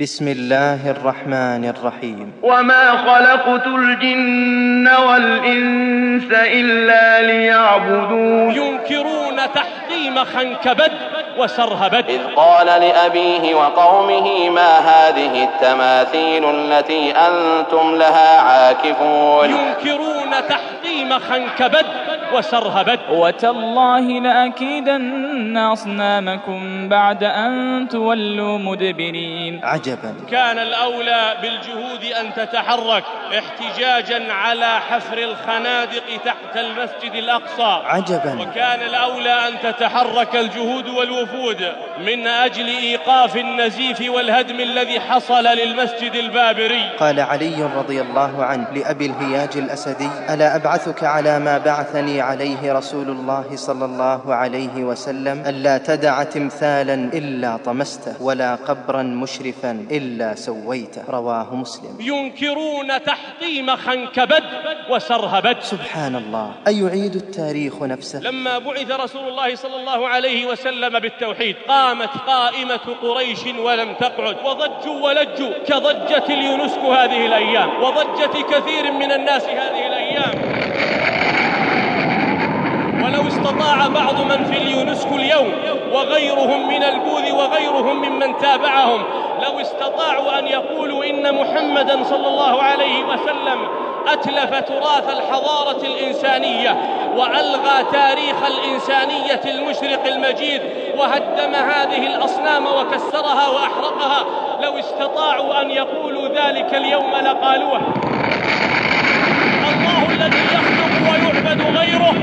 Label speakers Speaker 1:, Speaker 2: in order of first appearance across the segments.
Speaker 1: بسم الله الرحمن الرحيم.
Speaker 2: وما خلقت الجن والإنس إلا ليعبدون
Speaker 3: ينكرون تحطيم خنكبد وسرهبد
Speaker 4: إذ قال لأبيه وقومه ما هذه التماثيل التي أنتم لها عاكفون
Speaker 3: ينكرون تحطيم خنكبد وسرهبد
Speaker 5: وتالله لأكيدن أصنامكم بعد أن تولوا مدبرين.
Speaker 1: عجبا.
Speaker 3: كان الأولى بالجهود أن تتحرك احتجاجا على حفر الخنادق تحت المسجد الأقصى.
Speaker 1: عجبا.
Speaker 3: وكان الأولى أن تتحرك الجهود والوفود من أجل إيقاف النزيف والهدم الذي حصل للمسجد البابري.
Speaker 1: قال علي رضي الله عنه لأبي الهياج الأسدي ألا أبعثك على ما بعثني عليه رسول الله صلى الله عليه وسلم ألا تدع تمثالا إلا طمسته ولا قبرا مشرفا إلا سويته. رواه مسلم.
Speaker 3: ينكرون تحطيم خنكبد وسرهبد.
Speaker 1: سبحان الله أيعيد التاريخ نفسه؟
Speaker 3: لما بعث رسول الله صلى الله عليه وسلم بالتوحيد قامت قائمة قريش ولم تقعد. وضجوا ولجوا كضجة اليونسكو هذه الأيام وضجة كثير من الناس هذه الأيام. ولو استطاع بعض من في اليونسكو اليوم وغيرهم من البوذ وغيرهم ممن تابعهم لو استطاعوا أن يقولوا إن محمدا صلى الله عليه وسلم أتلف تراث الحضارة الإنسانية وألغى تاريخ الإنسانية المشرق المجيد وهدم هذه الأصنام وكسرها وأحرقها لو استطاعوا أن يقولوا ذلك اليوم لقالوه الله الذي يخلق ويعبد غيره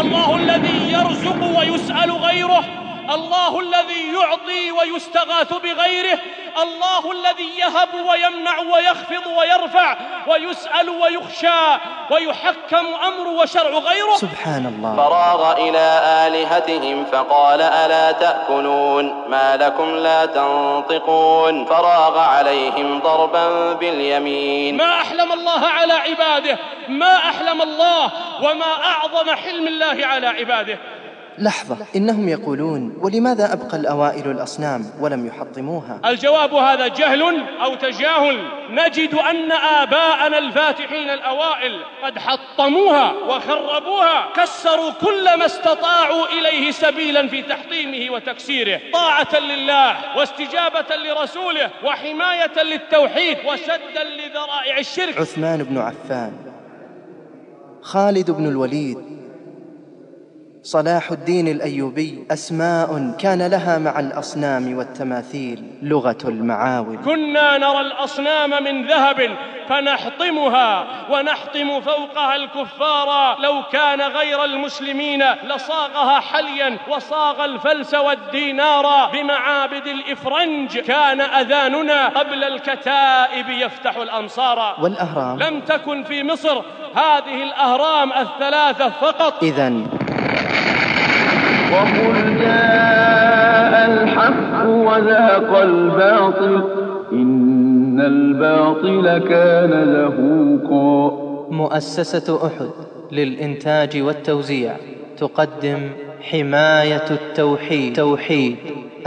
Speaker 3: الله الذي يرزق ويسأل غيره الله الذي يعطي ويستغاث بغيره الله الذي يهب ويمنع ويخفض ويرفع ويسأل ويخشى ويحكم أمر وشرع غيره.
Speaker 1: سبحان الله.
Speaker 4: فراغ إلى آلهتهم فقال ألا تأكلون؟ ما لكم لا تنطقون. فراغ عليهم ضربا باليمين.
Speaker 3: ما أحلم الله على عباده ما أحلم الله وما أعظم حلم الله على عباده.
Speaker 1: لحظة إنهم يقولون ولماذا أبقى الأوائل الأصنام ولم يحطموها؟
Speaker 3: الجواب هذا جهل أو تجاهل. نجد أن آباءنا الفاتحين الأوائل قد حطموها وخربوها كسروا كل ما استطاعوا إليه سبيلا في تحطيمه وتكسيره طاعة لله واستجابة لرسوله وحماية للتوحيد وسدا لذرائع الشرك.
Speaker 1: عثمان بن عفان خالد بن الوليد صلاح الدين الأيوبي أسماء كان لها مع الأصنام والتماثيل لغة المعاول.
Speaker 3: كنا نرى الأصنام من ذهب فنحطمها ونحطم فوقها الكفار. لو كان غير المسلمين لصاغها حليا وصاغ الفلس والدينار. بمعابد الإفرنج كان أذاننا قبل الكتائب يفتح الأمصار.
Speaker 1: والأهرام.
Speaker 3: لم تكن في مصر هذه الأهرام الثلاثة فقط.
Speaker 1: إذا
Speaker 2: وقل جاء الحق وزهق الباطل إن الباطل كان زهوقا.
Speaker 1: مؤسسة أحد للإنتاج والتوزيع تقدم حماية التوحيد. توحيد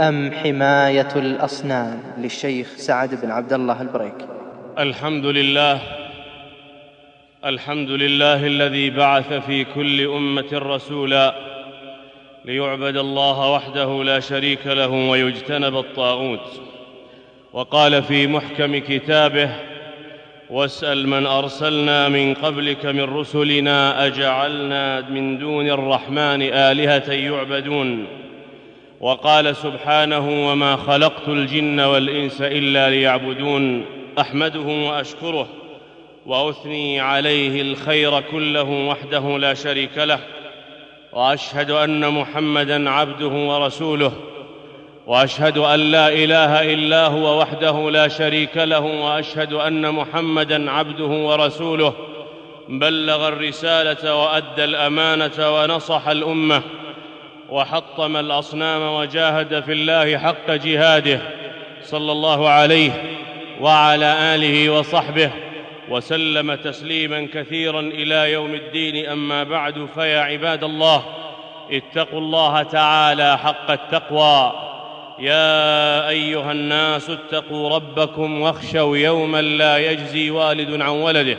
Speaker 1: أم حماية الأصنام للشيخ سعد بن عبد الله البريك.
Speaker 3: الحمد لله الحمد لله الذي بعث في كل أمة رسولا ليعبد الله وحده لا شريك له ويجتنب الطاغوت. وقال في محكم كتابه واسأل من أرسلنا من قبلك من رسلنا أجعلنا من دون الرحمن آلهة يعبدون. وقال سبحانه وما خلقت الجن والإنس إلا ليعبدون. أحمده وأشكره وأثني عليه الخير كله وحده لا شريك له. وأشهد أن محمدا عبده ورسوله وأشهد أن لا إله إلا هو وحده لا شريك له وأشهد أن محمدا عبده ورسوله. بلغ الرسالة وأدى الأمانة ونصح الأمة وحطم الأصنام وجاهد في الله حق جهاده صلى الله عليه وعلى آله وصحبه. وسلم تسليما كثيرا إلى يوم الدين. أما بعد فيا عباد الله اتقوا الله تعالى حق التقوى. يا أيها الناس اتقوا ربكم واخشوا يوما لا يجزي والد عن ولده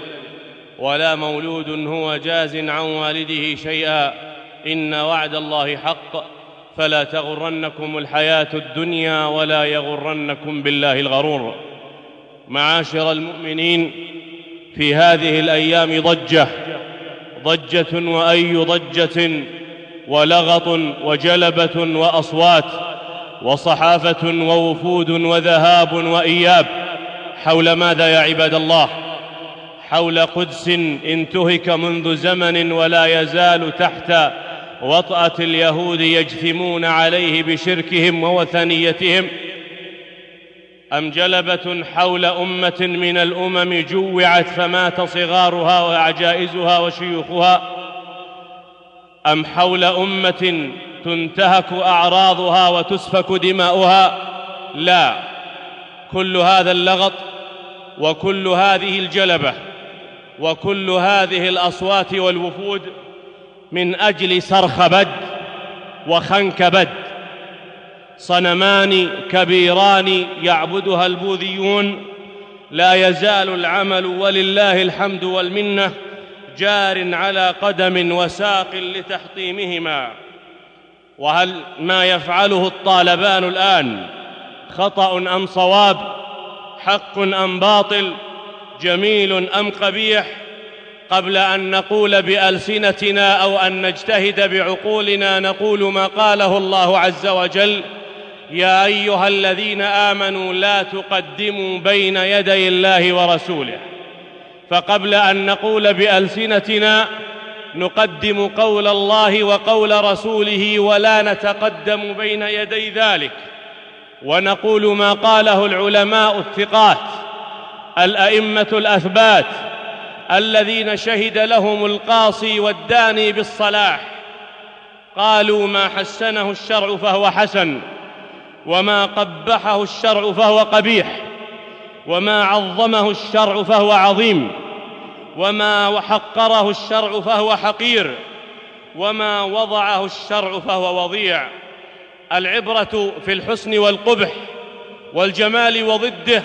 Speaker 3: ولا مولود هو جاز عن والده شيئا. إن وعد الله حق. فلا تغرنكم الحياة الدنيا ولا يغرنكم بالله الغرور. معاشر المؤمنين في هذه الأيام ضجة ضجة وأي ضجة ولغط وجلبة وأصوات وصحافة ووفود وذهاب وإياب. حول ماذا يا عباد الله؟ حول قدس انتهك منذ زمن ولا يزال تحت وطأة اليهود يجثمون عليه بشركهم ووثنيتهم. أم جلبة حول أمة من الأمم جوعت فمات صغارها وعجائزها وشيوخها؟ أم حول أمة تنتهك أعراضها وتسفك دماؤها؟ لا. كل هذا اللغط وكل هذه الجلبة وكل هذه الأصوات والوفود من أجل سرخبد وخنكبد صنمان كبيران يعبدها البوذيون لا يزال العمل ولله الحمد والمنة جار على قدم وساق لتحطيمهما. وهل ما يفعله الطالبان الآن خطأ أم صواب حق أم باطل جميل أم قبيح؟ قبل أن نقول بألسنتنا أو أن نجتهد بعقولنا نقول ما قاله الله عز وجل يا أيها الذين آمنوا لا تقدموا بين يدي الله ورسوله. فقبل أن نقول بألسنتنا نقدم قول الله وقول رسوله ولا نتقدم بين يدي ذلك. ونقول ما قاله العلماء الثقات الأئمة الأثبات الذين شهد لهم القاصي والداني بالصلاح. قالوا ما حسنه الشرع فهو حسن. وما قبحه الشرع فهو قبيح وما عظمه الشرع فهو عظيم وما حقره الشرع فهو حقير وما وضعه الشرع فهو وضيع. العبرة في الحسن والقبح والجمال وضده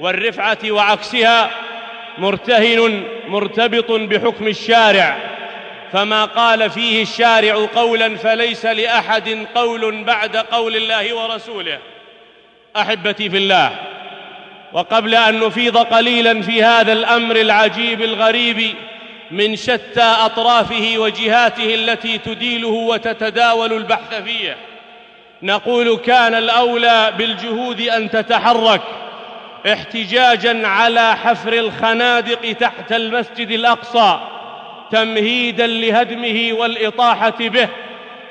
Speaker 3: والرفعة وعكسها مرتهن مرتبط بحكم الشارع. فما قال فيه الشارع قولا فليس لأحد قول بعد قول الله ورسوله. أحبتي في الله وقبل أن نفيض قليلا في هذا الأمر العجيب الغريب من شتى أطرافه وجهاته التي تديله وتتداول البحث فيه نقول كان الأولى بالجهود أن تتحرك احتجاجا على حفر الخنادق تحت المسجد الأقصى. تمهيدا لهدمه والإطاحة به.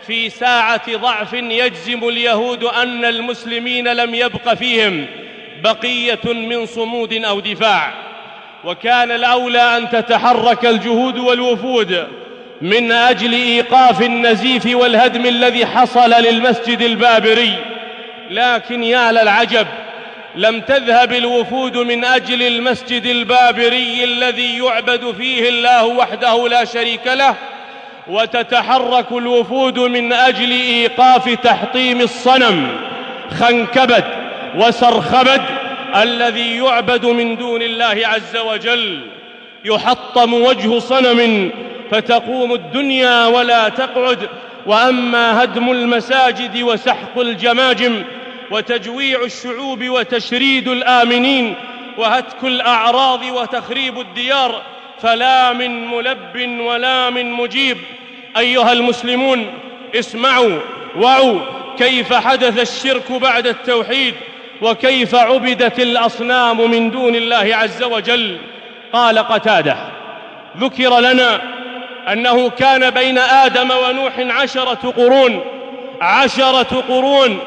Speaker 3: في ساعة ضعف يجزم اليهود أن المسلمين لم يبق فيهم بقية من صمود أو دفاع. وكان الأولى أن تتحرك الجهود والوفود من أجل إيقاف النزيف والهدم الذي حصل للمسجد البابري. لكن يا للعجب لم تذهب الوفود من أجل المسجد البابري الذي يعبد فيه الله وحده لا شريك له وتتحرك الوفود من أجل إيقاف تحطيم الصنم خنكبت وسرخبد الذي يعبد من دون الله عز وجل. يحطم وجه صنم فتقوم الدنيا ولا تقعد وأما هدم المساجد وسحق الجماجم وتجويع الشعوب وتشريد الآمنين وهتك الأعراض وتخريب الديار فلا من ملب ولا من مجيب. أيها المسلمون اسمعوا وعوا كيف حدث الشرك بعد التوحيد وكيف عبدت الأصنام من دون الله عز وجل. قال قتادة ذكر لنا أنه كان بين آدم ونوح عشرة قرون عشرة قرون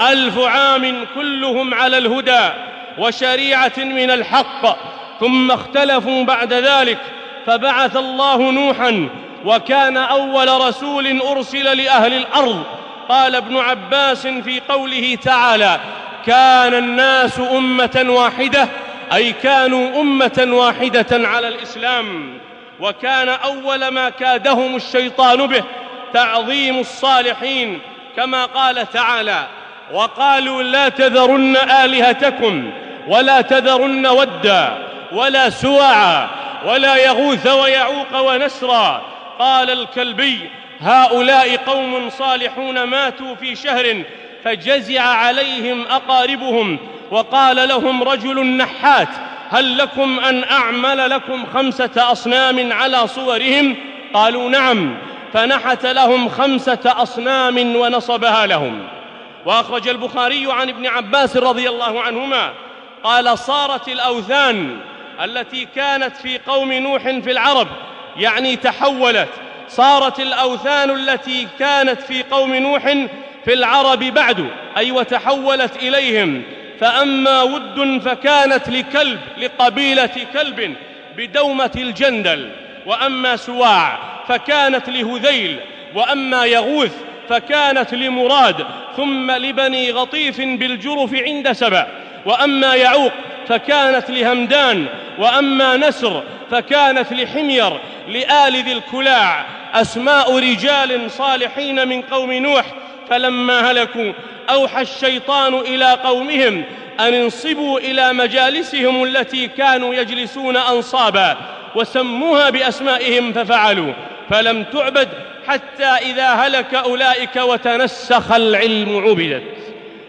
Speaker 3: ألف عام كلهم على الهدى وشريعة من الحق ثم اختلفوا بعد ذلك فبعث الله نوحا وكان أول رسول أرسل لأهل الأرض. قال ابن عباس في قوله تعالى كان الناس أمة واحدة أي كانوا أمة واحدة على الإسلام وكان أول ما كادهم الشيطان به تعظيم الصالحين كما قال تعالى وقالوا لا تذرن آلهتكم ولا تذرن ودا ولا سواعا ولا يغوث ويعوق ونسرا. قال الكلبي هؤلاء قوم صالحون ماتوا في شهر فجزع عليهم أقاربهم وقال لهم رجل نحات هل لكم أن أعمل لكم خمسة أصنام على صورهم؟ قالوا نعم. فنحت لهم خمسة أصنام ونصبها لهم. وأخرج البخاري عن ابن عباس رضي الله عنهما قال صارت الأوثان التي كانت في قوم نوح في العرب يعني تحولت. صارت الأوثان التي كانت في قوم نوح في العرب بعد أي وتحولت إليهم. فأما ود فكانت لكلب لقبيلة كلب بدومة الجندل. وأما سواع فكانت لهذيل. وأما يغوث فكانت لمراد ثم لبني غطيف بالجرف عند سبع. وأما يعوق فكانت لهمدان. وأما نسر فكانت لحمير لآل ذي الكلاع. أسماء رجال صالحين من قوم نوح فلما هلكوا أوحى الشيطان إلى قومهم أن انصبوا إلى مجالسهم التي كانوا يجلسون أنصابا وسموها بأسمائهم ففعلوا. فلم تعبد حتى إذا هلك أولئك وتنسخ العلم عبدت.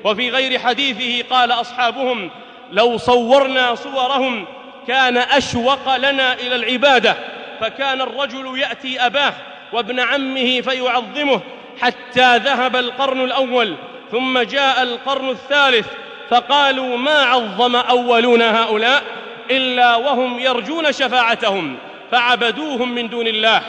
Speaker 3: وفي غير حديثه قال أصحابهم لو صورنا صورهم كان أشوق لنا إلى العبادة فكان الرجل يأتي أباه وابن عمه فيعظمه حتى ذهب القرن الأول ثم جاء القرن الثالث فقالوا ما عظم أولون هؤلاء إلا وهم يرجون شفاعتهم فعبدوهم من دون الله.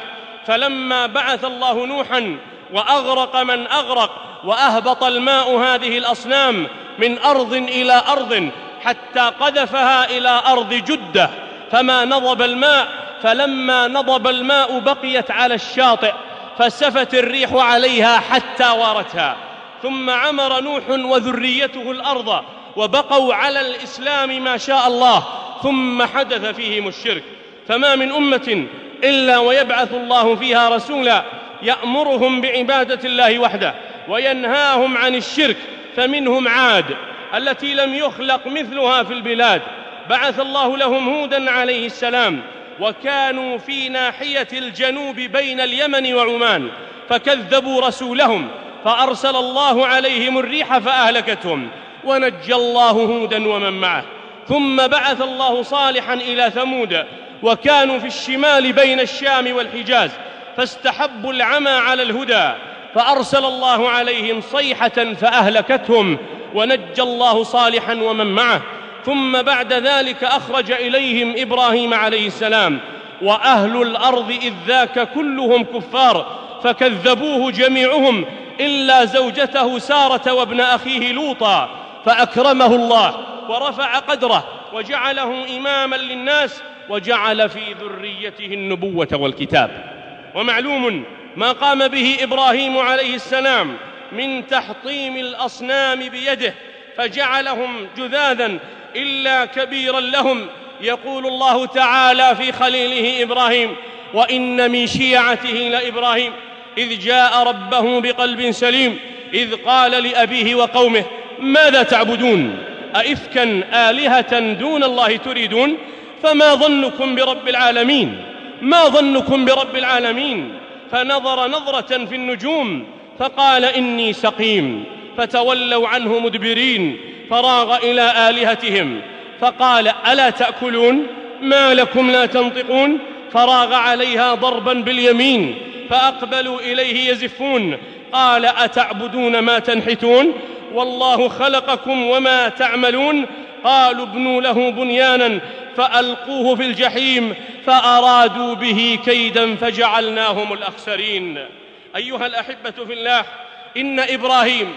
Speaker 3: فلما بعث الله نوحا وأغرق من أغرق وأهبط الماء هذه الأصنام من أرض إلى أرض حتى قذفها إلى أرض جدة فما نضب الماء فلما نضب الماء بقيت على الشاطئ فسفت الريح عليها حتى وارتها. ثم عمر نوح وذريته الأرض وبقوا على الإسلام ما شاء الله ثم حدث فيهم الشرك. فما من أمة إلا ويبعث الله فيها رسولا يأمرهم بعبادة الله وحده وينهاهم عن الشرك فمنهم عاد التي لم يخلق مثلها في البلاد. بعث الله لهم هودا عليه السلام وكانوا في ناحية الجنوب بين اليمن وعمان فكذبوا رسولهم فأرسل الله عليهم الريح فأهلكتهم. ونجى الله هودا ومن معه. ثم بعث الله صالحا إلى ثمود وكانوا في الشمال بين الشام والحجاز فاستحبوا العمى على الهدى فأرسل الله عليهم صيحة فأهلكتهم ونجى الله صالحا ومن معه ثم بعد ذلك أخرج إليهم إبراهيم عليه السلام وأهل الأرض إذ ذاك كلهم كفار فكذبوه جميعهم إلا زوجته سارة وابن أخيه لوطا فأكرمه الله ورفع قدره وجعله إماما للناس وجعل في ذريته النبوة والكتاب. ومعلوم ما قام به إبراهيم عليه السلام من تحطيم الأصنام بيده فجعلهم جذاذا إلا كبيرا لهم. يقول الله تعالى في خليله إبراهيم وإن من شيعته لإبراهيم إذ جاء ربه بقلب سليم إذ قال لأبيه وقومه ماذا تعبدون؟ أئفكا آلهة دون الله تريدون؟ فما ظنكم برب العالمين؟ ما ظنكم برب العالمين؟ فنظر نظرة في النجوم فقال إني سقيم. فتولوا عنه مدبرين فراغ إلى آلهتهم. فقال ألا تأكلون؟ ما لكم لا تنطقون؟ فراغ عليها ضربا باليمين فأقبلوا إليه يزفون. قال أتعبدون ما تنحتون؟ والله خلقكم وما تعملون. قالوا ابنوا له بنيانا فألقوه في الجحيم فأرادوا به كيدا فجعلناهم الأخسرين. أيها الأحبة في الله إن إبراهيم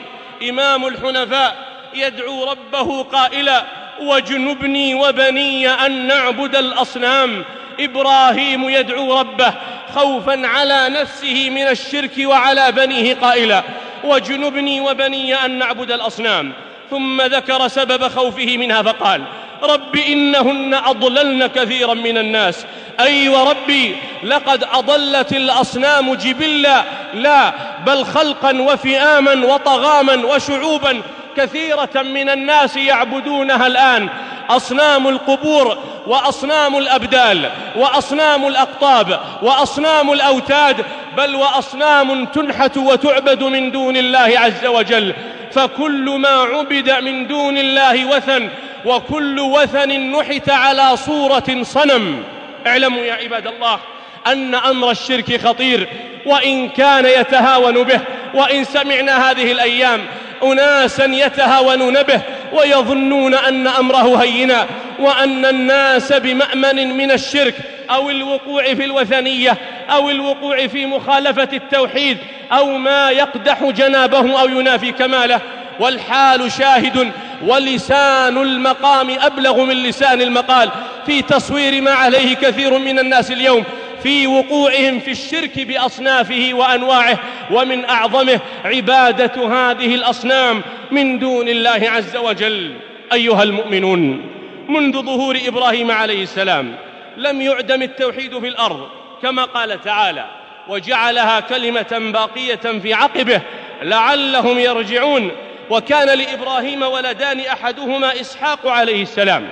Speaker 3: إمام الحنفاء يدعو ربه قائلا واجنبني وبني أن نعبد الأصنام. إبراهيم يدعو ربه خوفا على نفسه من الشرك وعلى بنيه قائلا واجنبني وبني أن نعبد الأصنام. ثم ذكر سبب خوفه منها فقال رب إنهن أضللن كثيرا من الناس. أي أيوة وربي لقد أضلت الأصنام جبلا لا بل خلقا وفئاما وطغاما وشعوبا. كثيرة من الناس يعبدونها الآن. أصنام القبور وأصنام الأبدال وأصنام الأقطاب وأصنام الأوتاد بل وأصنام تنحت وتعبد من دون الله عز وجل. فكل ما عبد من دون الله وثن وكل وثن نحت على صورة صنم. اعلموا يا عباد الله أن أمر الشرك خطير وإن كان يتهاون به وإن سمعنا هذه الأيام أناسا يتهاونون به ويظنون أن أمره هينا وأن الناس بمأمن من الشرك أو الوقوع في الوثنية أو الوقوع في مخالفة التوحيد أو ما يقدح جنابه أو ينافي كماله. والحال شاهد ولسان المقام أبلغ من لسان المقال. في تصوير ما عليه كثير من الناس اليوم في وقوعهم في الشرك بأصنافه وأنواعه ومن أعظمه عبادة هذه الأصنام من دون الله عز وجل. أيها المؤمنون منذ ظهور إبراهيم عليه السلام لم يعدم التوحيد في الأرض كما قال تعالى وجعلها كلمة باقية في عقبه لعلهم يرجعون وكان لإبراهيم ولدان أحدهما إسحاق عليه السلام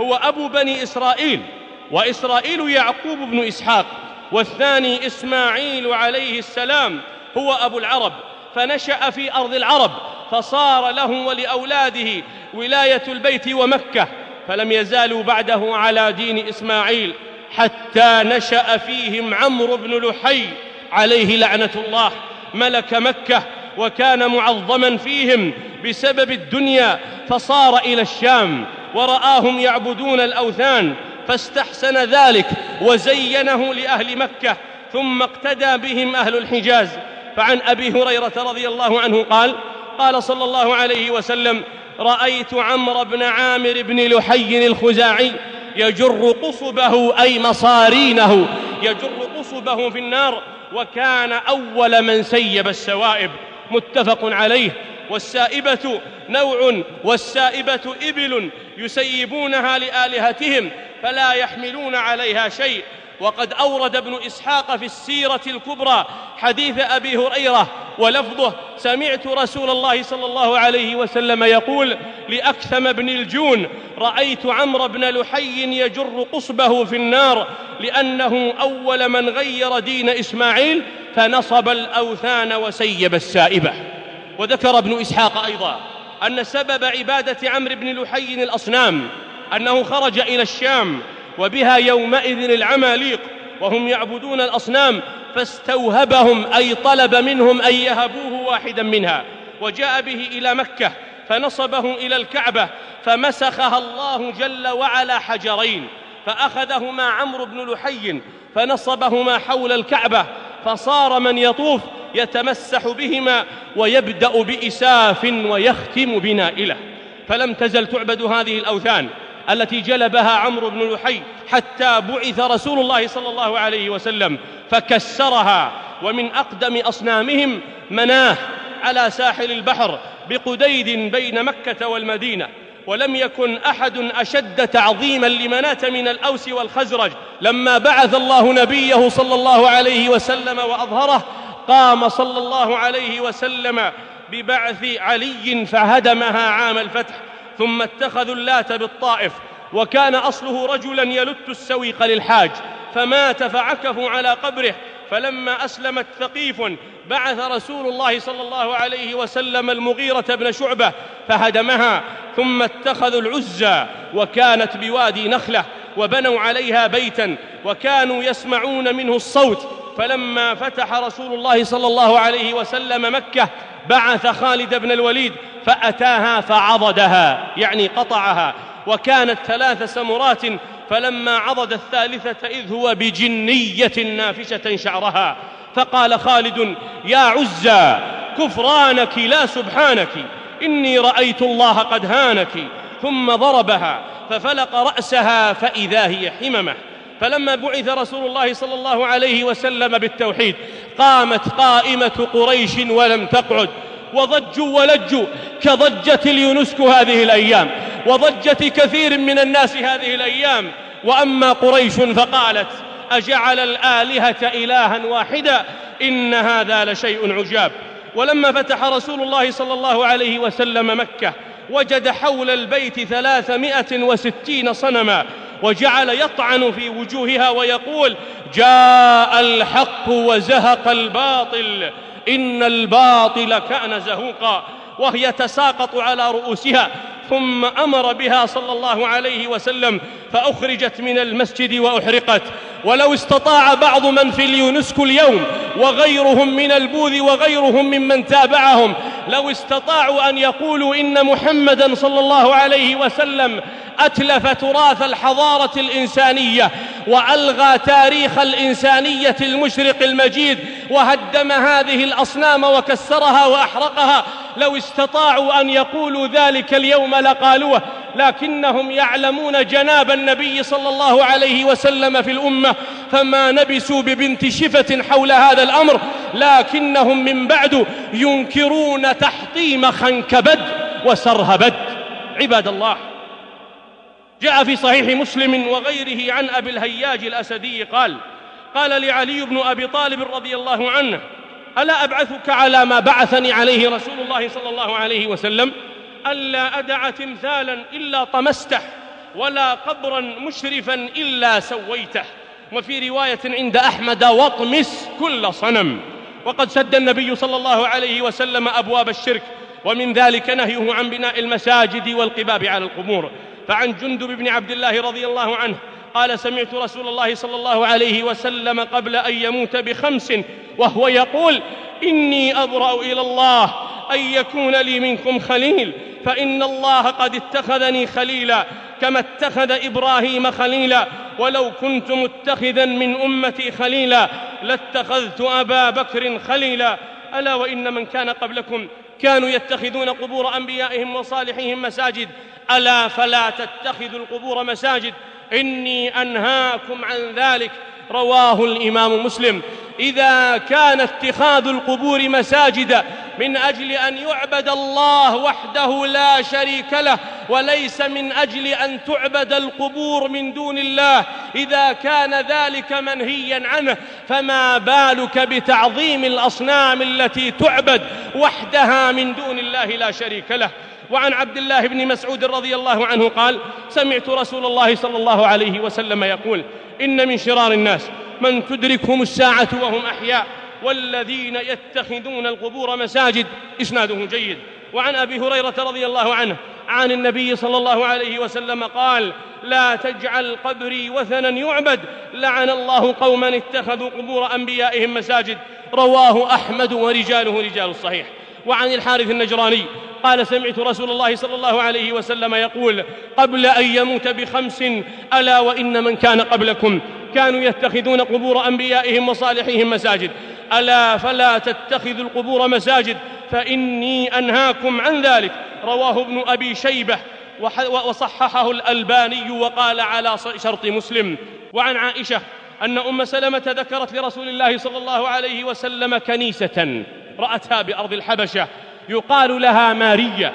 Speaker 3: هو أبو بني إسرائيل. وإسرائيل يعقوب بن إسحاق والثاني إسماعيل عليه السلام هو أبو العرب فنشأ في أرض العرب فصار له ولأولاده ولاية البيت ومكة فلم يزالوا بعده على دين إسماعيل حتى نشأ فيهم عمرو بن لحي عليه لعنة الله ملك مكة وكان معظما فيهم بسبب الدنيا فصار إلى الشام ورآهم يعبدون الأوثان فاستحسن ذلك وزينه لأهل مكة ثم اقتدى بهم أهل الحجاز. فعن أبي هريرة رضي الله عنه قال قال صلى الله عليه وسلم رأيت عمرو بن عامر بن لحي الخزاعي يجر قصبه أي مصارينه يجر قصبه في النار وكان أول من سيب السوائب. متفق عليه. والسائبة نوع والسائبة إبل يسيبونها لآلهتهم فلا يحملون عليها شيء. وقد أورد ابن إسحاق في السيرة الكبرى حديث أبي هريرة ولفظه سمعت رسول الله صلى الله عليه وسلم يقول لأكثم بن الجون رأيت عمرو بن لحي يجر قصبه في النار لأنه أول من غير دين إسماعيل فنصب الأوثان وسيب السائبة. وذكر ابن إسحاق أيضا أن سبب عبادة عمرو بن لحي الأصنام أنه خرج إلى الشام وبها يومئذ العماليق وهم يعبدون الأصنام فاستوهبهم أي طلب منهم أن يهبوه واحدا منها وجاء به إلى مكة فنصبه إلى الكعبة فمسخها الله جل وعلا حجرين فأخذهما عمرو بن لحي فنصبهما حول الكعبة فصار من يطوف يتمسح بهما ويبدأ بإساف ويختم بنائلة. فلم تزل تعبد هذه الأوثان التي جلبها عمرو بن لحي حتى بعث رسول الله صلى الله عليه وسلم فكسرها. ومن أقدم أصنامهم مناه على ساحل البحر بقديد بين مكة والمدينة. ولم يكن أحد أشد تعظيما لمناة من الأوس والخزرج لما بعث الله نبيه صلى الله عليه وسلم وأظهره قام صلى الله عليه وسلم ببعث علي فهدمها عام الفتح ثم اتخذوا اللات بالطائف وكان أصله رجلا يلت السويق للحاج فمات فعكفوا على قبره فلما أسلمت ثقيف بعث رسول الله صلى الله عليه وسلم المغيرة بن شعبة فهدمها ثم اتخذوا العزى وكانت بوادي نخلة وبنوا عليها بيتا وكانوا يسمعون منه الصوت فلما فتح رسول الله صلى الله عليه وسلم مكة بعث خالد بن الوليد فأتاها فعضدها يعني قطعها. وكانت ثلاث سمرات فلما عضد الثالثة إذ هو بجنية نافشة شعرها. فقال خالد يا عزى كفرانك لا سبحانك إني رأيت الله قد هانك ثم ضربها ففلق رأسها فإذا هي حممة. فلما بعث رسول الله صلى الله عليه وسلم بالتوحيد قامت قائمة قريش ولم تقعد. وضجوا ولجوا كضجة اليونسكو هذه الأيام. وضجة كثير من الناس هذه الأيام. وأما قريش فقالت أجعل الآلهة إلها واحدا؟ إن هذا لشيء عجاب. ولما فتح رسول الله صلى الله عليه وسلم مكة وجد حول البيت ثلاثمائة وستين صنما. وجعل يطعن في وجوهها ويقول جاء الحق وزهق الباطل إن الباطل كان زهوقا. وهي تساقط على رؤوسها ثم أمر بها صلى الله عليه وسلم فأخرجت من المسجد وأحرقت. ولو استطاع بعض من في اليونسكو اليوم وغيرهم من البوذ وغيرهم ممن تابعهم لو استطاعوا أن يقولوا إن محمدا صلى الله عليه وسلم أتلف تراث الحضارة الإنسانية وألغى تاريخ الإنسانية المشرق المجيد وهدم هذه الأصنام وكسرها وأحرقها لو استطاعوا أن يقولوا ذلك اليوم لقالوه لكنهم يعلمون جناب النبي صلى الله عليه وسلم في الأمة فما نبسوا ببنت شفة حول هذا الأمر لكنهم من بعد ينكرون تحطيم خنكبد وسرهبد. عباد الله جاء في صحيح مسلم وغيره عن أبي الهياج الأسدي قال قال لعلي بن أبي طالب رضي الله عنه ألا أبعثك على ما بعثني عليه رسول الله صلى الله عليه وسلم؟ ألا أدع تمثالا إلا طمسته ولا قبرا مشرفا إلا سويته. وفي رواية عند أحمد واطمس كل صنم. وقد سد النبي صلى الله عليه وسلم أبواب الشرك ومن ذلك نهيه عن بناء المساجد والقباب على القبور. فعن جندب بن عبد الله رضي الله عنه قال سمعت رسول الله صلى الله عليه وسلم قبل أن يموت بخمس وهو يقول إني أبرأ إلى الله أن يكون لي منكم خليل فإن الله قد اتخذني خليلا كما اتخذ إبراهيم خليلا ولو كنت متخذا من أمتي خليلا لاتخذت أبا بكر خليلا. ألا وإن من كان قبلكم كانوا يتخذون قبور أنبيائهم وصالحهم مساجد ألا فلا تتخذوا القبور مساجد. إني أنهاكم عن ذلك. رواه الإمام مسلم. إذا كان اتخاذ القبور مساجد من أجل أن يعبد الله وحده لا شريك له وليس من أجل أن تعبد القبور من دون الله إذا كان ذلك منهيا عنه فما بالك بتعظيم الأصنام التي تعبد وحدها من دون الله لا شريك له. وعن عبد الله بن مسعود رضي الله عنه قال سمعت رسول الله صلى الله عليه وسلم يقول إن من شرار الناس من تدركهم الساعة وهم أحياء والذين يتخذون القبور مساجد إسناده جيد. وعن أبي هريرة رضي الله عنه عن النبي صلى الله عليه وسلم قال لا تجعل قبري وثنا يعبد لعن الله قوما اتخذوا قبور أنبيائهم مساجد. رواه أحمد ورجاله رجال الصحيح. وعن الحارث النجراني قال سمعت رسول الله صلى الله عليه وسلم يقول قبل أن يموت بخمس ألا وإن من كان قبلكم. كانوا يتخذون قبور أنبيائهم وصالحهم مساجد. ألا فلا تتخذوا القبور مساجد فإني أنهاكم عن ذلك. رواه ابن أبي شيبة وصححه الألباني وقال على شرط مسلم. وعن عائشة أن أم سلمة ذكرت لرسول الله صلى الله عليه وسلم كنيسة رأتها بأرض الحبشة. يقال لها مارية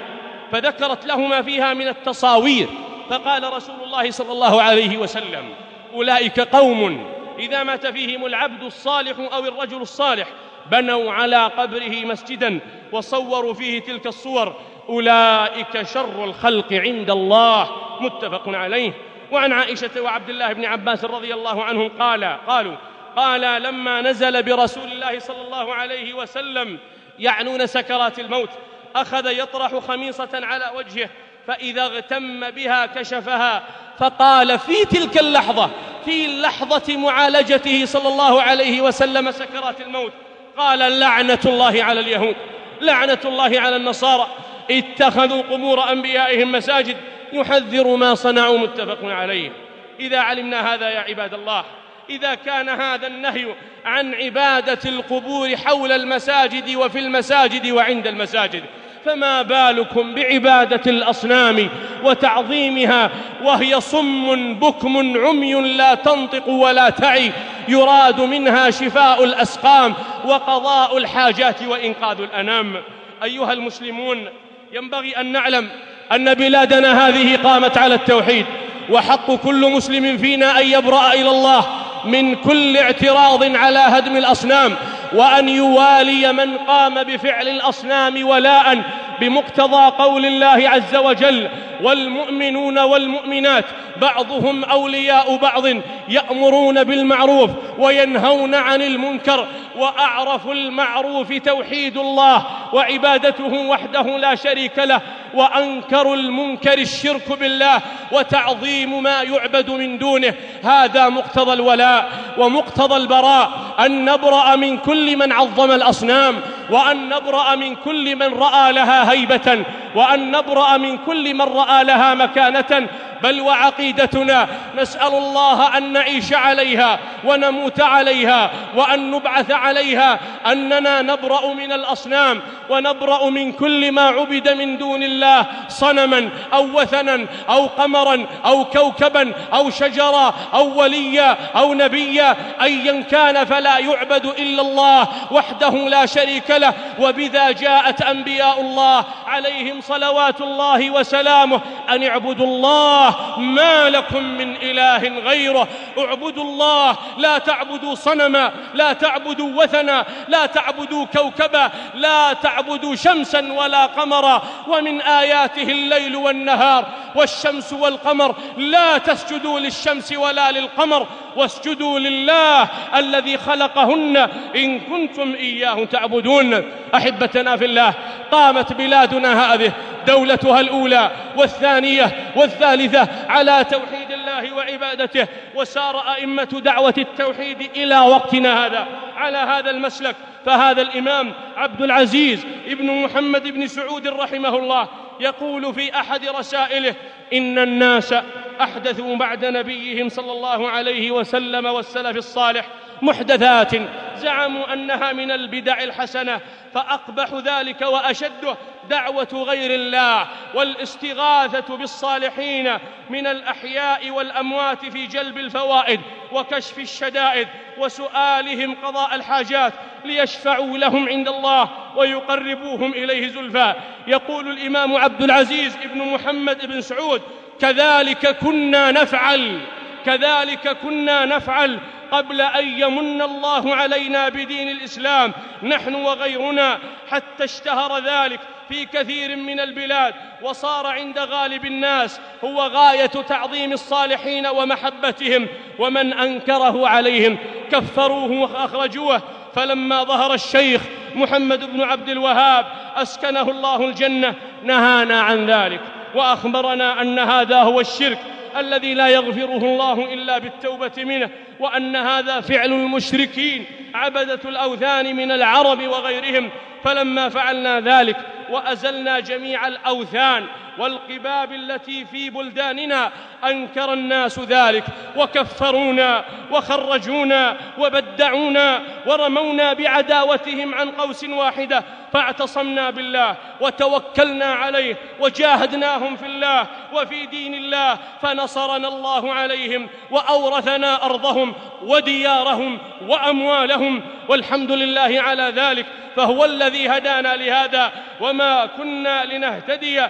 Speaker 3: فذكرت له ما فيها من التصاوير فقال رسول الله صلى الله عليه وسلم أولئك قوم إذا مات فيهم العبد الصالح أو الرجل الصالح بنوا على قبره مسجدا وصوروا فيه تلك الصور أولئك شر الخلق عند الله متفق عليه. وعن عائشة وعبد الله بن عباس رضي الله عنهم قال قالوا قال لما نزل برسول الله صلى الله عليه وسلم يعنون سكرات الموت أخذ يطرح خميصة على وجهه فإذا اغتم بها كشفها فقال في تلك اللحظة في لحظة معالجته صلى الله عليه وسلم سكرات الموت. قال لعنة الله على اليهود لعنة الله على النصارى اتخذوا قبور أنبيائهم مساجد يحذر ما صنعوا متفق عليه. إذا علمنا هذا يا عباد الله إذا كان هذا النهي عن عبادة القبور حول المساجد وفي المساجد وعند المساجد فما بالكم بعبادة الأصنام وتعظيمها؟ وهي صم بكم عمي لا تنطق ولا تعي يراد منها شفاء الأسقام وقضاء الحاجات وإنقاذ الأنام. أيها المسلمون ينبغي أن نعلم أن بلادنا هذه قامت على التوحيد وحق كل مسلم فينا أن يبرأ إلى الله من كل اعتراض على هدم الأصنام وأن يوالي من قام بفعل الأصنام ولاء. بمقتضى قول الله عز وجل والمؤمنون والمؤمنات بعضهم أولياء بعض يأمرون بالمعروف وينهون عن المنكر وأعرف المعروف توحيد الله وعبادته وحده لا شريك له وأنكر المنكر الشرك بالله وتعظيم ما يعبد من دونه. هذا مقتضى الولاء ومقتضى البراء. أن نبرأ من كل من عظم الأصنام. وأن نبرأ من كل من رأى لها هيبة وأن نبرأ من كل من رأى لها مكانة بل وعقيدتنا نسأل الله أن نعيش عليها ونموت عليها وأن نبعث عليها أننا نبرأ من الأصنام ونبرأ من كل ما عبد من دون الله صنما أو وثنا أو قمرا أو كوكبا أو شجرا أو وليا أو نبيا أيا كان فلا يعبد إلا الله وحده لا شريك له وبذا جاءت أنبياء الله عليهم صلوات الله وسلامه أن اعبدوا الله ما لكم من إله غيره. اعبدوا الله لا تعبدوا صنما لا تعبدوا وثنا لا تعبدوا كوكبا لا تعبدوا شمسا ولا قمرا. ومن آياته الليل والنهار والشمس والقمر. لا تسجدوا للشمس ولا للقمر. واسجدوا لله الذي خلقهن إن كنتم إياه تعبدون. أحبتنا في الله. قامت بلادنا هذه دولتها الأولى والثانية والثالثة على توحيد الله وعبادته وسار أئمة دعوة التوحيد إلى وقتنا هذا. على هذا المسلك فهذا الإمام عبد العزيز ابن محمد بن سعود رحمه الله يقول في أحد رسائله إن الناس أحدثوا بعد نبيهم صلى الله عليه وسلم والسلف الصالح محدثات زعموا أنها من البدع الحسنة فأقبح ذلك وأشده دعوة غير الله والاستغاثة بالصالحين من الأحياء والأموات في جلب الفوائد وكشف الشدائد وسؤالهم قضاء الحاجات ليشفعوا لهم عند الله ويقربوهم إليه زلفى. يقول الإمام عبد العزيز ابن محمد بن سعود كذلك كنا نفعل كذلك كنا نفعل قبل أن يمن الله علينا بدين الإسلام. نحن وغيرنا حتى اشتهر ذلك في كثير من البلاد وصار عند غالب الناس هو غاية تعظيم الصالحين ومحبتهم ومن أنكره عليهم. كفروه وأخرجوه. فلما ظهر الشيخ محمد بن عبد الوهاب أسكنه الله الجنة نهانا عن ذلك. وأخبرنا أن هذا هو الشرك. الذي لا يغفره الله إلا بالتوبة منه وأن هذا فعل المشركين عبدة الأوثان من العرب وغيرهم. فلما فعلنا ذلك وأزلنا جميع الأوثان والقباب التي في بلداننا أنكر الناس ذلك وكفرونا وخرجونا وبدعونا ورمونا بعداوتهم عن قوس واحدة فاعتصمنا بالله وتوكلنا عليه وجاهدناهم في الله وفي دين الله فنصرنا الله عليهم وأورثنا أرضهم وديارهم وأموالهم والحمد لله على ذلك فهو الذي هدانا لهذا وما كنا لنهتدي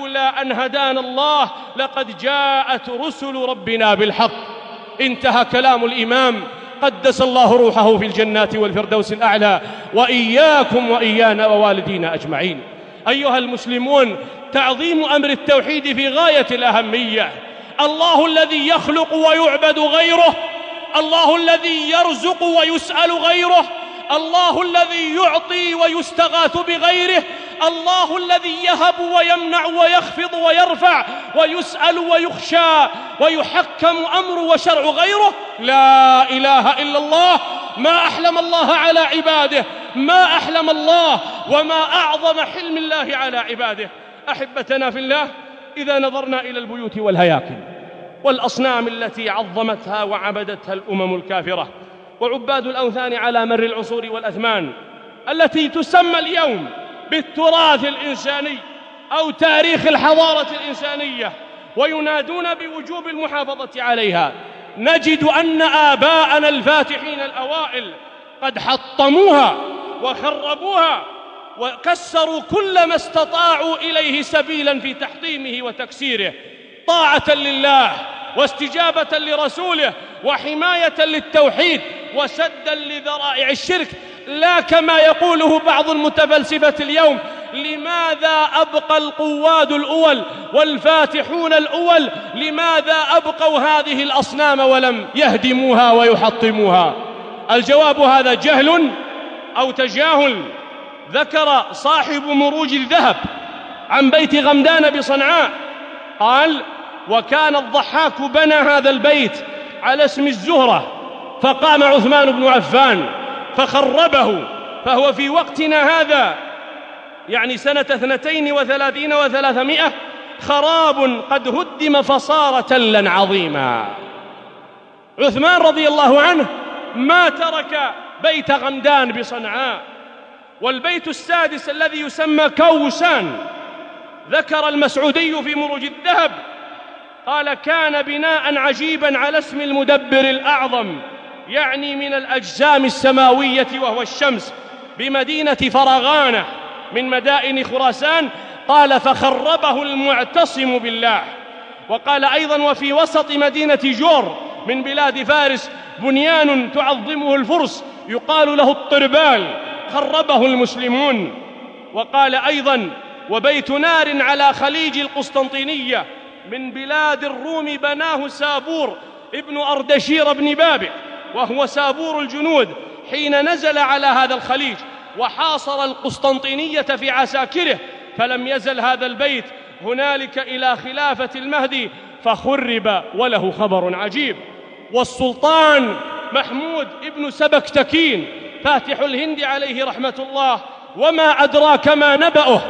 Speaker 3: لولا أن هدانا الله لقد جاءت رسل ربنا بالحق. انتهى كلام الإمام. قدس الله روحه في الجنات والفردوس الأعلى. وإياكم وإيانا ووالدينا أجمعين. أيها المسلمون تعظيم أمر التوحيد في غاية الأهمية. الله الذي يخلق ويعبد غيره. الله الذي يرزق ويسأل غيره. الله الذي يعطي ويستغاث بغيره. الله الذي يهب ويمنع ويخفض ويرفع ويسأل ويخشى ويحكم أمر وشرع غيره. لا إله إلا الله. ما أحلم الله على عباده. ما أحلم الله. وما أعظم حلم الله على عباده. أحبتنا في الله إذا نظرنا إلى البيوت والهياكل والأصنام التي عظمتها وعبدتها الأمم الكافرة وعباد الأوثان على مر العصور والأثمان التي تسمى اليوم بالتراث الإنساني أو تاريخ الحضارة الإنسانية وينادون بوجوب المحافظة عليها. نجد أن آباءنا الفاتحين الأوائل قد حطموها وخربوها وكسروا كل ما استطاعوا إليه سبيلا في تحطيمه وتكسيره طاعة لله واستجابة لرسوله وحماية للتوحيد وسدا لذرائع الشرك لا كما يقوله بعض المتفلسفة اليوم لماذا أبقى القواد الأول والفاتحون الأول؟ لماذا أبقوا هذه الأصنام ولم يهدموها ويحطموها؟ الجواب هذا جهل أو تجاهل ذكر صاحب مروج الذهب عن بيت غمدان بصنعاء قال وكان الضحاك بنى هذا البيت على اسم الزهرة فقام عثمان بن عفان فخربه. فهو في وقتنا هذا يعني سنة اثنتين وثلاثين وثلاثمائة خراب قد هدم فصار تلا عظيما. عثمان رضي الله عنه ما ترك بيت غمدان بصنعاء والبيت السادس الذي يسمى كوسان. ذكر المسعودي في مروج الذهب قال كان بناء عجيبا على اسم المدبر الأعظم يعني من الأجسام السماوية وهو الشمس بمدينة فرغانة من مدائن خراسان قال فخربه المعتصم بالله. وقال أيضا وفي وسط مدينة جور من بلاد فارس بنيان تعظمه الفرس يقال له الطربال خربه المسلمون. وقال أيضا وبيت نار على خليج القسطنطينية من بلاد الروم بناه سابور ابن أردشير بن بابع وهو سابور الجنود حين نزل على هذا الخليج وحاصر القسطنطينية في عساكره فلم يزل هذا البيت هنالك إلى خلافة المهدي فخرب وله خبر عجيب. والسلطان محمود ابن سبكتكين فاتح الهند عليه رحمة الله وما أدراك ما نبأه؟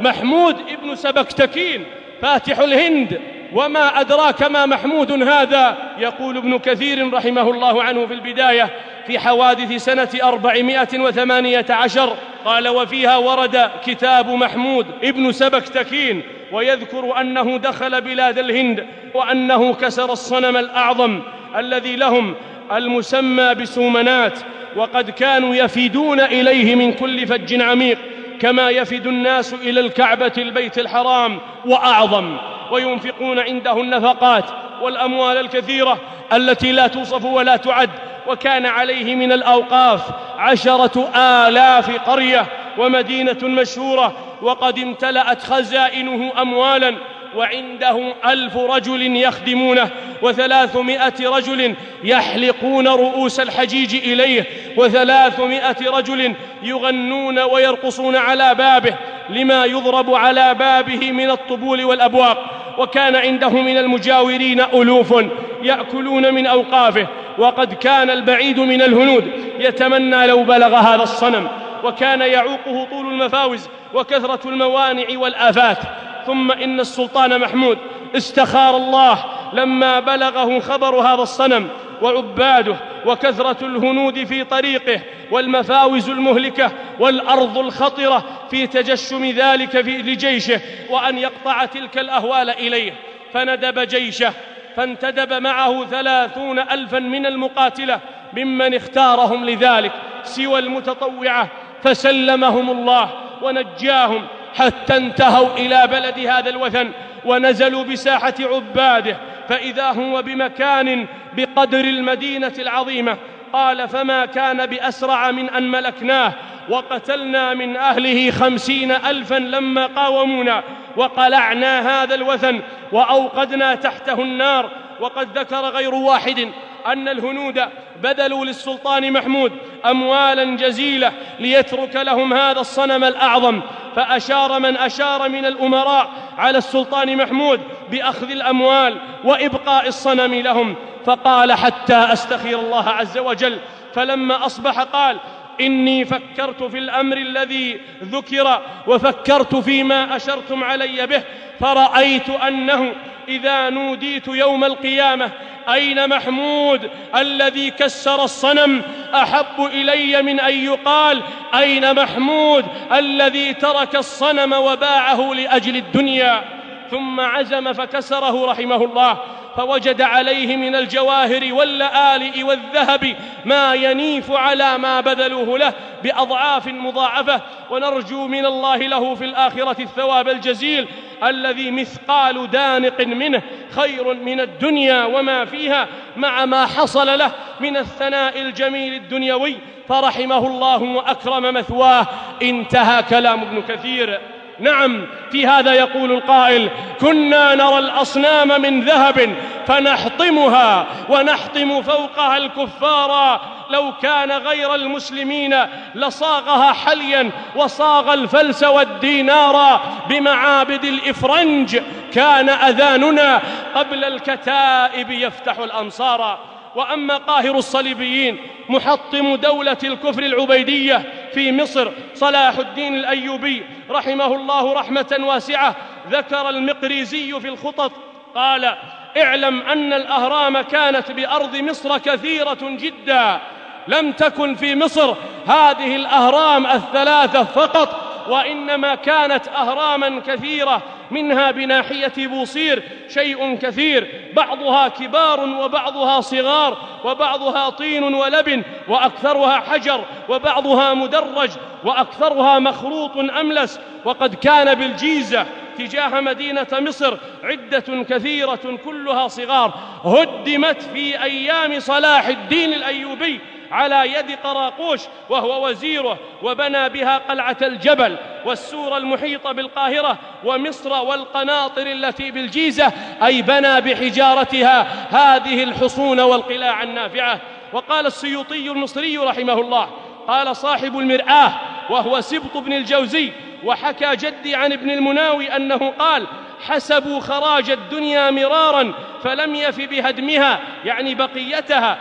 Speaker 3: محمود ابن سبكتكين فاتح الهند وما أدراك ما محمود هذا؟ يقول ابن كثير رحمه الله عنه في البداية في حوادث سنة أربعمائة وثمانية عشر قال وفيها ورد كتاب محمود ابن سبكتكين ويذكر أنه دخل بلاد الهند وأنه كسر الصنم الأعظم الذي لهم المسمى بسومنات وقد كانوا يفيدون إليه من كل فج عميق. كما يفد الناس إلى الكعبة البيت الحرام وأعظم وينفقون عنده النفقات والأموال الكثيرة التي لا توصف ولا تعد وكان عليه من الأوقاف عشرة آلاف قرية ومدينة مشهورة وقد امتلأت خزائنه أموالا وعنده ألف رجل يخدمونه وثلاثمائة رجل يحلقون رؤوس الحجيج إليه وثلاثمائة رجل يغنون ويرقصون على بابه لما يضرب على بابه من الطبول والأبواق وكان عنده من المجاورين ألوف يأكلون من أوقافه وقد كان البعيد من الهنود يتمنى لو بلغ هذا الصنم وكان يعوقه طول المفاوز وكثرة الموانع والآفات ثم إن السلطان محمود استخار الله لما بلغه خبر هذا الصنم وعباده وكثرة الهنود في طريقه والمفاوز المهلكة والأرض الخطرة في تجشم ذلك في لجيشه وأن يقطع تلك الأهوال إليه. فندب جيشه فانتدب معه ثلاثون ألفا من المقاتلة ممن اختارهم لذلك سوى المتطوعة فسلمهم الله ونجاهم حتى انتهوا إلى بلد هذا الوثن ونزلوا بساحة عباده. فإذا هو بمكان بقدر المدينة العظيمة قال فما كان بأسرع من أن ملكناه وقتلنا من أهله خمسين ألفا لما قاومونا وقلعنا هذا الوثن وأوقدنا تحته النار وقد ذكر غير واحد. أن الهنود بذلوا للسلطان محمود أموالا جزيلة ليترك لهم هذا الصنم الأعظم. فأشار من أشار من الأمراء على السلطان محمود بأخذ الأموال وإبقاء الصنم لهم. فقال حتى أستخير الله عز وجل فلما أصبح قال إني فكرت في الأمر الذي ذكر وفكرت فيما أشرتم علي به فرأيت أنه إذا نوديت يوم القيامة أين محمود الذي كسر الصنم؟ أحب إلي من أن يقال أين محمود الذي ترك الصنم وباعه لأجل الدنيا؟ ثم عزم فكسره رحمه الله فوجد عليه من الجواهر واللآلئ والذهب ما ينيف على ما بذلوه له بأضعاف مضاعفة. ونرجو من الله له في الآخرة الثواب الجزيل الذي مثقال دانق منه خير من الدنيا وما فيها مع ما حصل له من الثناء الجميل الدنيوي. فرحمه الله وأكرم مثواه. انتهى كلام ابن كثير. نعم في هذا يقول القائل كنا نرى الأصنام من ذهب فنحطمها ونحطم فوقها الكفار لو كان غير المسلمين لصاغها حليا وصاغ الفلس والدينار بمعابد الإفرنج كان أذاننا قبل الكتائب يفتح الأمصار وأما قاهر الصليبيين محطم دولة الكفر العبيدية في مصر صلاح الدين الأيوبي رحمه الله رحمة واسعة ذكر المقريزي في الخطط قال اعلم أن الأهرام كانت بأرض مصر كثيرة جدا لم تكن في مصر هذه الأهرام الثلاثة فقط وإنما كانت أهراما كثيرة منها بناحية بوصير شيء كثير بعضها كبار وبعضها صغار وبعضها طين ولبن وأكثرها حجر وبعضها مدرج وأكثرها مخروط أملس وقد كان بالجيزة تجاه مدينة مصر عدة كثيرة كلها صغار هدمت في أيام صلاح الدين الأيوبي. على يد قراقوش وهو وزيره وبنى بها قلعة الجبل والسور المحيطة بالقاهرة ومصر والقناطر التي بالجيزة أي بنى بحجارتها هذه الحصون والقلاع النافعة. وقال السيوطي المصري رحمه الله قال صاحب المرآة وهو سبط بن الجوزي وحكى جدي عن ابن المناوي أنه قال حسبوا خراج الدنيا مرارا فلم يف بهدمها يعني بقيتها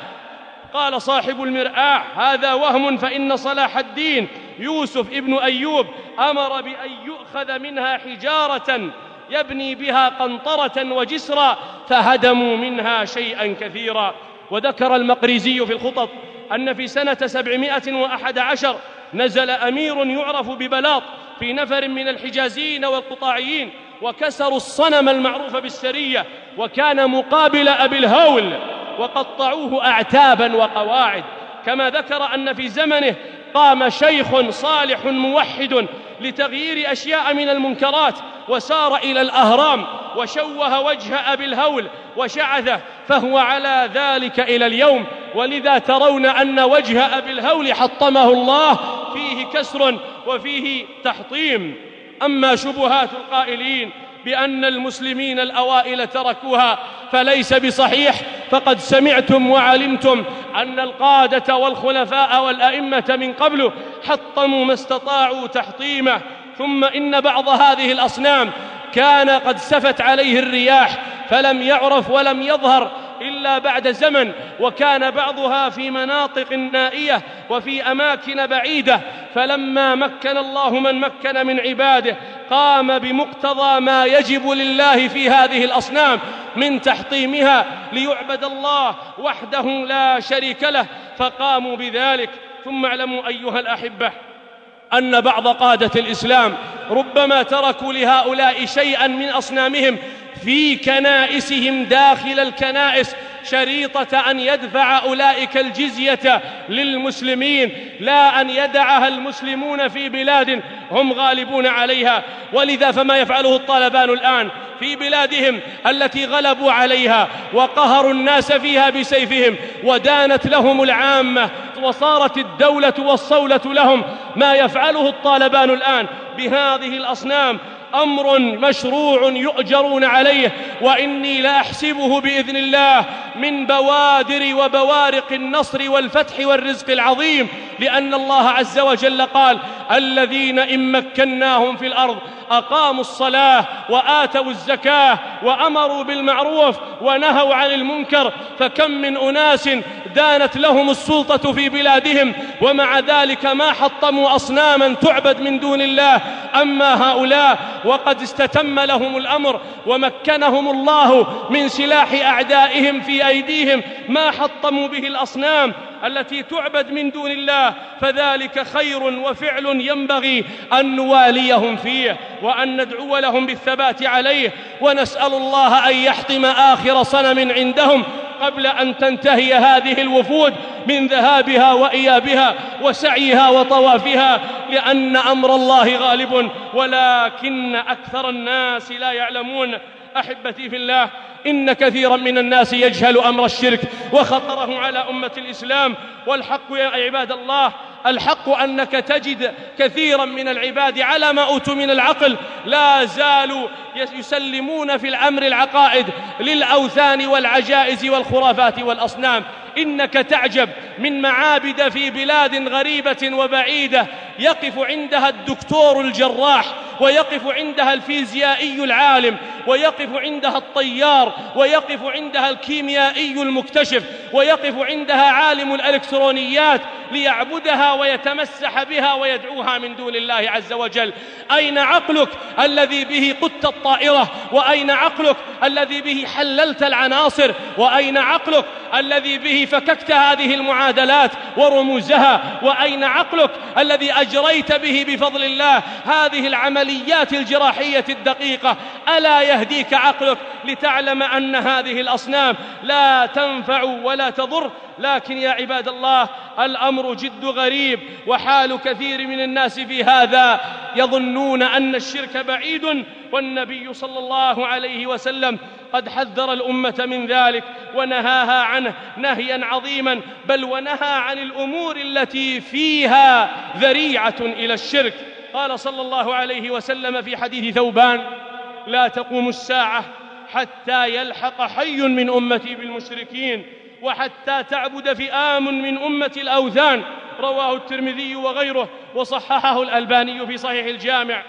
Speaker 3: قال صاحب المرآة هذا وهم فإن صلاح الدين. يوسف ابن أيوب أمر بأن يؤخذ منها حجارة يبني بها قنطرة وجسرا فهدموا منها شيئا كثيرا. وذكر المقريزي في الخطط أن في سنة سبعمائة وأحد عشر نزل أمير يعرف ببلاط في نفر من الحجازيين والقطاعيين وكسروا الصنم المعروف بالسرية وكان مقابل أبي الهول وقطعوه أعتابا وقواعد. كما ذكر أن في زمنه قام شيخ صالح موحد لتغيير أشياء من المنكرات وسار إلى الأهرام وشوه وجه أبي الهول وشعثه فهو على ذلك إلى اليوم. ولذا ترون أن وجه أبي الهول حطمه الله كسر وفيه تحطيم. أما شبهات القائلين بأن المسلمين الأوائل تركوها فليس بصحيح فقد سمعتم وعلمتم أن القادة والخلفاء والأئمة من قبل حطموا ما استطاعوا تحطيمه. ثم إن بعض هذه الأصنام كان قد سفت عليه الرياح فلم يعرف ولم يظهر إلا بعد زمن وكان بعضها في مناطق نائية وفي أماكن بعيدة. فلما مكن الله من مكن من عباده قام بمقتضى ما يجب لله في هذه الأصنام من تحطيمها ليعبد الله وحده لا شريك له. فقاموا بذلك. ثم اعلموا أيها الأحبة أن بعض قادة الإسلام ربما تركوا لهؤلاء شيئا من أصنامهم في كنائسهم داخل الكنائس شريطة أن يدفع أولئك الجزية للمسلمين لا أن يدعها المسلمون في بلاد هم غالبون عليها. ولذا فما يفعله الطالبان الآن في بلادهم التي غلبوا عليها وقهروا الناس فيها بسيفهم ودانت لهم العامة وصارت الدولة والصولة لهم. ما يفعله الطالبان الآن بهذه الأصنام أمر مشروع يؤجرون عليه وإني لأحسبه بإذن الله من بوادر وبوارق النصر والفتح والرزق العظيم لأن الله عز وجل قال الذين إن مكناهم في الأرض أقاموا الصلاة وآتوا الزكاة وأمروا بالمعروف ونهوا عن المنكر فكم من أناس دانت لهم السلطة في بلادهم ومع ذلك ما حطموا أصناما تعبد من دون الله. أما هؤلاء وقد استتم لهم الأمر ومكنهم الله من سلاح أعدائهم في أيديهم ما حطموا به الأصنام التي تعبد من دون الله فذلك خير وفعل ينبغي أن نواليهم فيه وأن ندعو لهم بالثبات عليه. ونسأل الله أن يحطم آخر صنم عندهم قبل أن تنتهي هذه الوفود من ذهابها وإيابها وسعيها وطوافها لأن أمر الله غالب ولكن أكثر الناس لا يعلمون أحبتي في الله إن كثيرا من الناس يجهل أمر الشرك وخطره على أمة الإسلام. والحق يا عباد الله الحق أنك تجد كثيرا من العباد على ما أوتوا من العقل لا زالوا يسلمون في الأمر العقائد للأوثان والعجائز والخرافات والأصنام. إنك تعجب من معابد في بلاد غريبة وبعيدة يقف عندها الدكتور الجراح ويقف عندها الفيزيائي العالم ويقف عندها الطيار ويقف عندها الكيميائي المكتشف ويقف عندها عالم الإلكترونيات ليعبدها ويتمسح بها ويدعوها من دون الله عز وجل. أين عقلك الذي به قدت الطائرة؟ وأين عقلك الذي به حللت العناصر؟ وأين عقلك الذي به فككت هذه المعادلات ورموزها؟ وأين عقلك الذي أجريت به بفضل الله؟ هذه العمليات الجراحية الدقيقة ألا يهديك عقلك لتعلم أن هذه الأصنام لا تنفع ولا تضر؟ لكن يا عباد الله الأمر جد غريب وحال كثير من الناس في هذا يظنون أن الشرك بعيد والنبي صلى الله عليه وسلم قد حذر الأمة من ذلك ونهاها عنه نهيا عظيما بل ونهى عن الأمور التي فيها ذريعة إلى الشرك. قال صلى الله عليه وسلم في حديث ثوبان لا تقوم الساعة حتى يلحق حي من أمتي بالمشركين وحتى تعبد فئام من أمة الأوثان. رواه الترمذي وغيره وصححه الألباني في صحيح الجامع.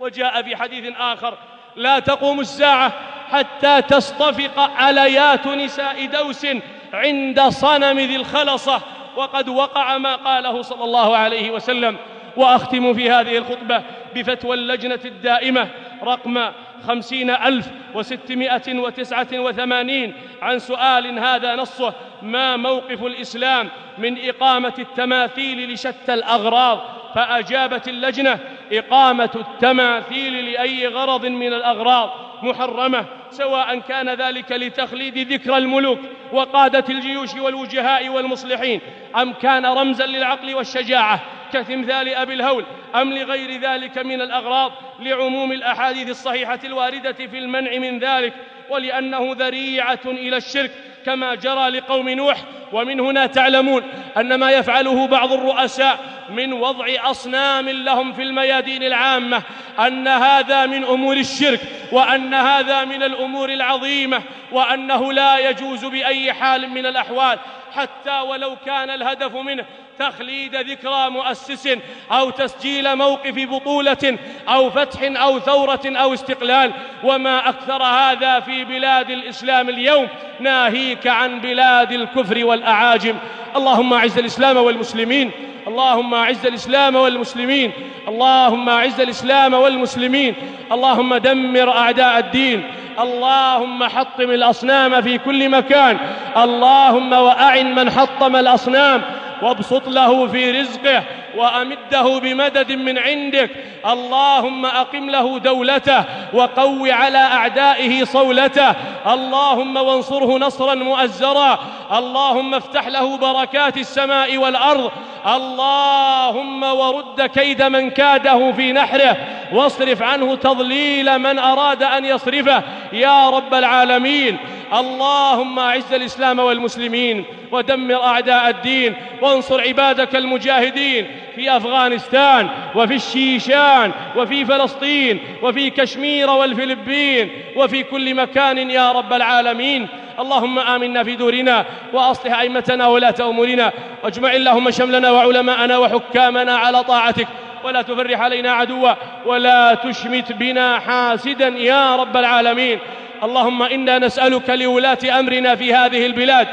Speaker 3: وجاء في حديث آخر لا تقوم الساعة حتى تصطفق عليات نساء دوس عند صنم ذي الخلصة. وقد وقع ما قاله صلى الله عليه وسلم. وأختم في هذه الخطبة بفتوى اللجنة الدائمة رقم خمسين ألف وستمائة وتسعة وثمانين عن سؤال هذا نصه ما موقف الإسلام من إقامة التماثيل لشتى الأغراض؟ فأجابت اللجنة إقامة التماثيل لأي غرض من الأغراض محرمة سواء كان ذلك لتخليد ذكرى الملوك وقادة الجيوش والوجهاء والمصلحين أم كان رمزا للعقل والشجاعة. كتمثال أبي الهول أم لغير ذلك من الأغراض لعموم الأحاديث الصحيحة الواردة في المنع من ذلك ولأنه ذريعة إلى الشرك كما جرى لقوم نوح ومن هنا تعلمون أن ما يفعله بعض الرؤساء من وضع أصنام لهم في الميادين العامة أن هذا من أمور الشرك وأن هذا من الأمور العظيمة وأنه لا يجوز بأي حال من الأحوال حتى ولو كان الهدف منه تخليد ذكرى مؤسس أو تسجيل موقف بطولة أو فتح أو ثورة أو استقلال. وما أكثر هذا في بلاد الإسلام اليوم ناهيك عن بلاد الكفر والأعاجم. اللهم أعز الإسلام والمسلمين. اللهم أعز الإسلام والمسلمين. اللهم أعز الإسلام والمسلمين. اللهم دمر أعداء الدين. اللهم حطم الأصنام في كل مكان. اللهم وأعن من حطم الأصنام. وابسط له في رزقه وأمده بمدد من عندك. اللهم أقم له دولته وقو على أعدائه صولته. اللهم وانصره نصرا مؤزرا. اللهم افتح له بركات السماء والأرض. اللهم ورد كيد من كاده في نحره. واصرف عنه تضليل من أراد أن يصرفه. يا رب العالمين. اللهم أعز الإسلام والمسلمين. ودمر أعداء الدين. وانصر عبادك المجاهدين في أفغانستان وفي الشيشان وفي فلسطين وفي كشمير والفلبين وفي كل مكان يا رب العالمين. اللهم آمنا في دورنا وأصلح أئمتنا ولاة أمورنا واجمع اللهم شملنا وعلماءنا وحكامنا على طاعتك ولا تفرح علينا عدوا ولا تشمت بنا حاسدا يا رب العالمين اللهم إنا نسألك لولاة أمرنا في هذه البلاد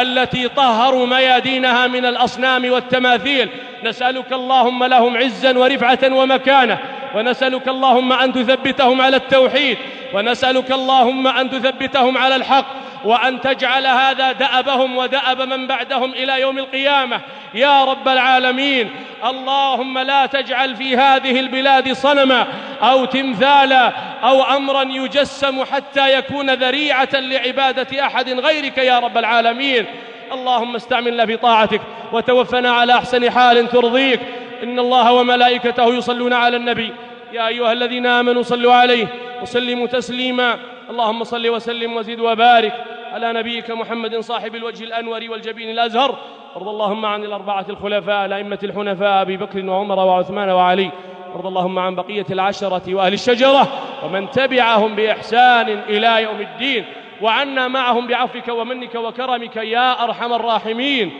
Speaker 3: التي طهروا ميادينها من الأصنام والتماثيل. نسألك اللهم لهم عزا ورفعة ومكانة. ونسألك اللهم أن تثبتهم على التوحيد. ونسألك اللهم أن تثبتهم على الحق. وأن تجعل هذا دأبهم ودأب من بعدهم إلى يوم القيامة. يا رب العالمين اللهم لا تجعل في هذه البلاد صنما أو تمثالا أو أمرا يجسم حتى يكون ذريعة لعبادة أحد غيرك يا رب العالمين. اللهم استعملنا في طاعتك وتوفنا على أحسن حال ترضيك. إن الله وملائكته يصلون على النبي. يا أيها الذين آمنوا صلوا عليه وسلموا تسليما. اللهم صل وسلم وزد وبارك على نبيك محمد صاحب الوجه الأنور والجبين الأزهر. وارض اللهم عن الأربعة الخلفاء الأئمة الحنفاء أبي بكر وعمر وعثمان وعلي. وارض اللهم عن بقية العشرة وأهل الشجرة. ومن تبعهم بإحسان إلى يوم الدين وعنا معهم بعفوك ومنك وكرمك يا أرحم الراحمين.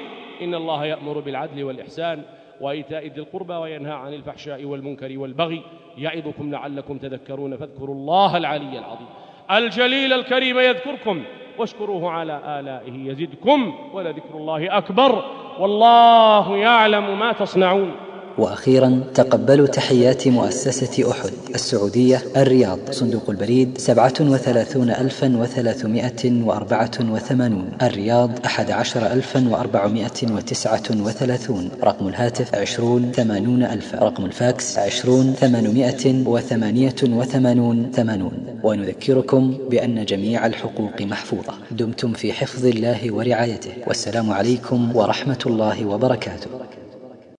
Speaker 3: إن الله يأمر بالعدل والإحسان وإيتاء ذي القربى وينهى عن الفحشاء والمنكر والبغي يعظكم لعلكم تذكرون فاذكروا الله العلي العظيم. الجليل الكريم يذكركم واشكروه على آلائه يزدكم ولذكر الله أكبر. والله يعلم ما تصنعون.
Speaker 6: وأخيرا تقبلوا تحيات مؤسسة أحد السعودية الرياض. صندوق البريد سبعة وثلاثون ألفا وثلاثمائة وأربعة وثمانون. الرياض أحد عشر ألفا وأربعمائة وتسعة وثلاثون رقم الهاتف عشرون ثمانون ألفا رقم الفاكس عشرون ثمانمائة وثمانية وثمانون ثمانون ونذكركم بأن جميع الحقوق محفوظة. دمتم في حفظ الله ورعايته. والسلام عليكم ورحمة الله وبركاته.